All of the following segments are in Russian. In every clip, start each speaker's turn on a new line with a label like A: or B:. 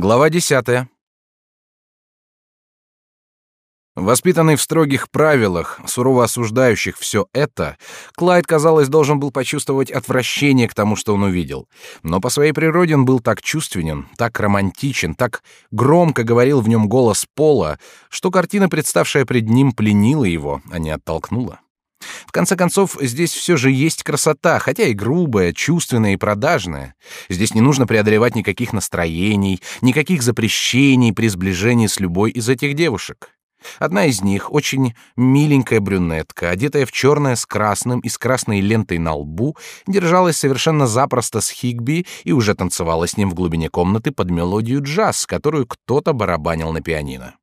A: Глава десятая. Воспитанный в строгих правилах, сурово осуждающих все это, Клайд, казалось, должен был почувствовать отвращение к тому, что он увидел. Но по своей природе он был так чувственен, так романтичен, так громко говорил в нем голос Пола, что картина, представшая пред ним, пленила его, а не оттолкнула. В конце концов, здесь все же есть красота, хотя и грубая, чувственная и продажная. Здесь не нужно преодолевать никаких настроений, никаких запрещений при сближении с любой из этих девушек. Одна из них, очень миленькая брюнетка, одетая в черное с красным и с красной лентой на лбу, держалась совершенно запросто с Хигби и уже танцевала с ним в глубине комнаты под мелодию джаз, которую кто-то барабанил на пианино.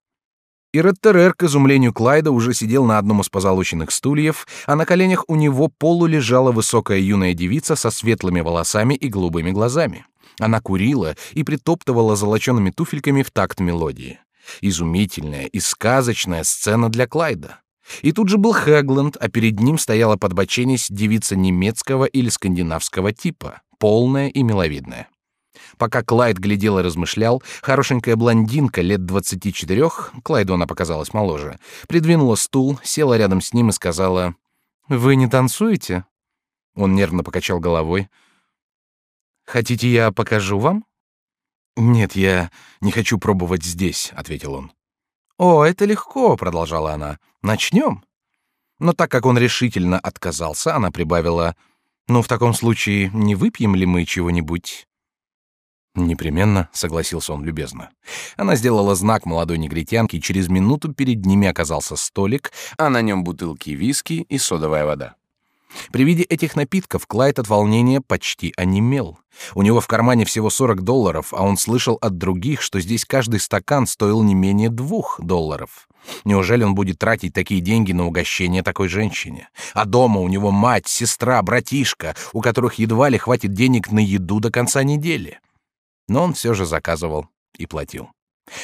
A: И Реттерер, к изумлению Клайда, уже сидел на одном из позолоченных стульев, а на коленях у него полу лежала высокая юная девица со светлыми волосами и голубыми глазами. Она курила и притоптывала золочеными туфельками в такт мелодии. Изумительная и сказочная сцена для Клайда. И тут же был Хэгланд, а перед ним стояла подбоченись девица немецкого или скандинавского типа, полная и миловидная. Пока Клайд глядел и размышлял, хорошенькая блондинка лет двадцати четырех, Клайду она показалась моложе, придвинула стул, села рядом с ним и сказала, «Вы не танцуете?» Он нервно покачал головой. «Хотите, я покажу вам?» «Нет, я не хочу пробовать здесь», — ответил он. «О, это легко», — продолжала она. «Начнем». Но так как он решительно отказался, она прибавила, «Ну, в таком случае, не выпьем ли мы чего-нибудь?» «Непременно», — согласился он любезно. Она сделала знак молодой негритянке, и через минуту перед ними оказался столик, а на нем бутылки виски и содовая вода. При виде этих напитков Клайд от волнения почти онемел. У него в кармане всего 40 долларов, а он слышал от других, что здесь каждый стакан стоил не менее двух долларов. Неужели он будет тратить такие деньги на угощение такой женщине? А дома у него мать, сестра, братишка, у которых едва ли хватит денег на еду до конца недели. Но он все же заказывал и платил.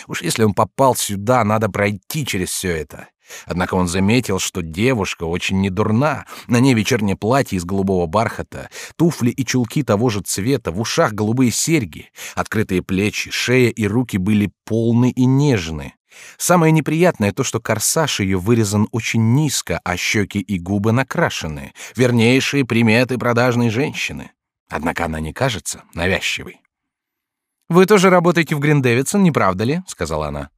A: Уж если он попал сюда, надо пройти через все это. Однако он заметил, что девушка очень недурна. На ней вечернее платье из голубого бархата, туфли и чулки того же цвета, в ушах голубые серьги, открытые плечи, шея и руки были полны и нежны. Самое неприятное то, что корсаж ее вырезан очень низко, а щеки и губы накрашены. Вернейшие приметы продажной женщины. Однако она не кажется навязчивой. «Вы тоже работаете в Гриндевидсон, не правда ли?» — сказала она.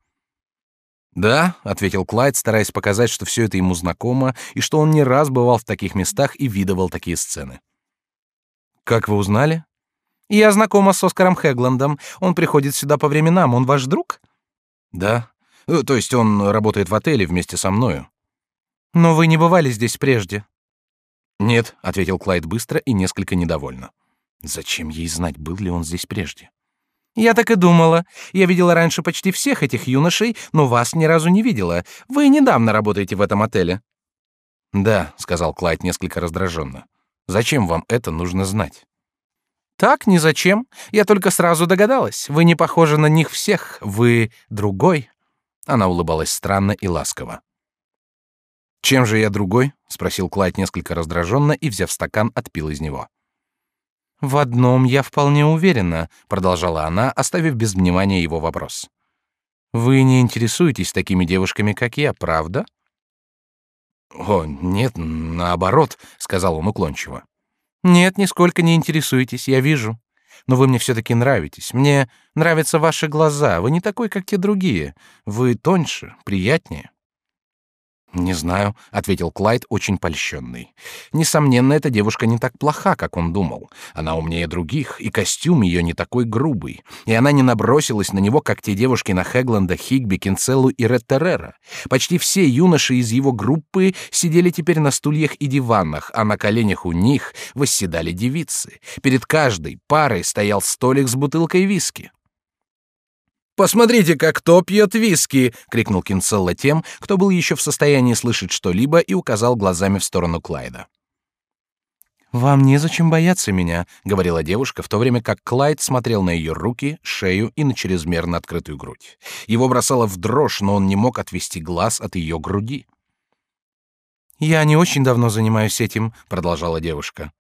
A: «Да», — ответил Клайд, стараясь показать, что все это ему знакомо и что он не раз бывал в таких местах и видывал такие сцены. «Как вы узнали?» «Я знакома с Оскаром Хегландом. Он приходит сюда по временам. Он ваш друг?» «Да. Э, то есть он работает в отеле вместе со мною». «Но вы не бывали здесь прежде?» «Нет», — ответил Клайд быстро и несколько недовольно. «Зачем ей знать, был ли он здесь прежде?» Я так и думала. Я видела раньше почти всех этих юношей, но вас ни разу не видела. Вы недавно работаете в этом отеле. Да, сказал Клайд несколько раздраженно. Зачем вам это нужно знать? Так, ни зачем. Я только сразу догадалась. Вы не похожи на них всех. Вы другой. Она улыбалась странно и ласково. Чем же я другой? спросил Клайд несколько раздраженно и, взяв стакан, отпил из него. В одном я вполне уверена, продолжала она, оставив без внимания его вопрос. Вы не интересуетесь такими девушками, как я, правда? О, нет, наоборот, сказал он уклончиво. Нет, нисколько не интересуетесь, я вижу. Но вы мне все-таки нравитесь. Мне нравятся ваши глаза. Вы не такой, как те другие. Вы тоньше, приятнее. Не знаю, ответил Клайд, очень польщенный. Несомненно, эта девушка не так плоха, как он думал. Она умнее других, и костюм ее не такой грубый, и она не набросилась на него, как те девушки на Хегланда, Хигби, Кинцеллу и Реттерера. Почти все юноши из его группы сидели теперь на стульях и диванах, а на коленях у них восседали девицы. Перед каждой парой стоял столик с бутылкой виски. «Посмотрите, как кто пьет виски!» — крикнул Кинцелла тем, кто был еще в состоянии слышать что-либо и указал глазами в сторону Клайда. «Вам незачем бояться меня», — говорила девушка, в то время как Клайд смотрел на ее руки, шею и на чрезмерно открытую грудь. Его бросало в дрожь, но он не мог отвести глаз от ее груди. «Я не очень давно занимаюсь этим», — продолжала девушка.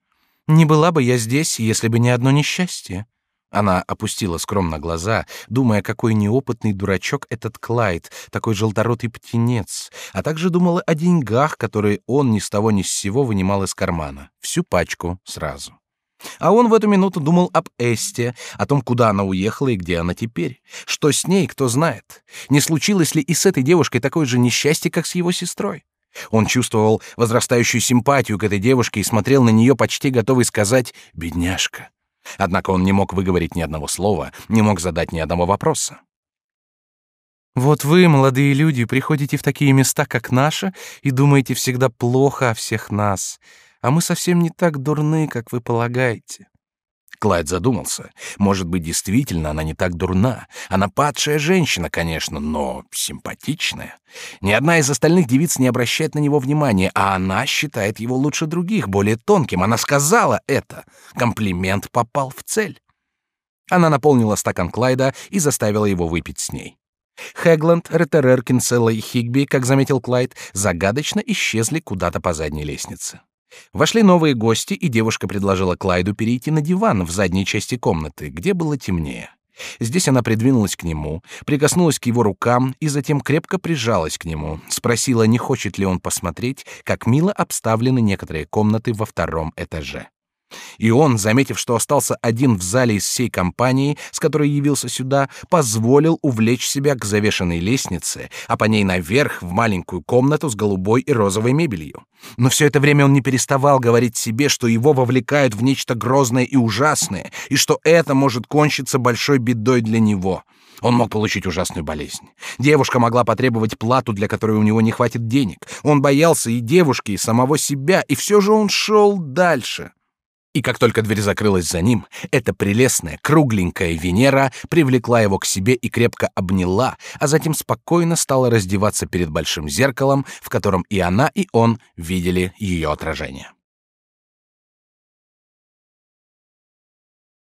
A: «Не была бы я здесь, если бы не одно несчастье. Она опустила скромно глаза, думая, какой неопытный дурачок этот Клайд, такой желторотый птенец, а также думала о деньгах, которые он ни с того ни с сего вынимал из кармана, всю пачку сразу. А он в эту минуту думал об Эсте, о том, куда она уехала и где она теперь. Что с ней, кто знает. Не случилось ли и с этой девушкой такое же несчастье, как с его сестрой? Он чувствовал возрастающую симпатию к этой девушке и смотрел на нее, почти готовый сказать «бедняжка». Однако он не мог выговорить ни одного слова, не мог задать ни одного вопроса.
B: Вот вы, молодые люди, приходите в такие места, как наши, и думаете всегда плохо о всех нас, а мы совсем не так дурны, как вы полагаете.
A: Клайд задумался. Может быть, действительно она не так дурна. Она падшая женщина, конечно, но симпатичная. Ни одна из остальных девиц не обращает на него внимания, а она считает его лучше других, более тонким. Она сказала это. Комплимент попал в цель. Она наполнила стакан Клайда и заставила его выпить с ней. Хэгланд, Реттерер, Кинселла и Хигби, как заметил Клайд, загадочно исчезли куда-то по задней лестнице. Вошли новые гости, и девушка предложила Клайду перейти на диван в задней части комнаты, где было темнее. Здесь она придвинулась к нему, прикоснулась к его рукам и затем крепко прижалась к нему, спросила, не хочет ли он посмотреть, как мило обставлены некоторые комнаты во втором этаже. И он, заметив, что остался один в зале из всей компании, с которой явился сюда, позволил увлечь себя к завешенной лестнице, а по ней наверх в маленькую комнату с голубой и розовой мебелью. Но все это время он не переставал говорить себе, что его вовлекают в нечто грозное и ужасное, и что это может кончиться большой бедой для него. Он мог получить ужасную болезнь. Девушка могла потребовать плату, для которой у него не хватит денег. Он боялся и девушки, и самого себя, и все же он шел дальше. И как только дверь закрылась за ним, эта прелестная кругленькая Венера привлекла его к себе и крепко обняла, а затем спокойно стала раздеваться перед большим зеркалом, в котором и она, и он видели ее отражение.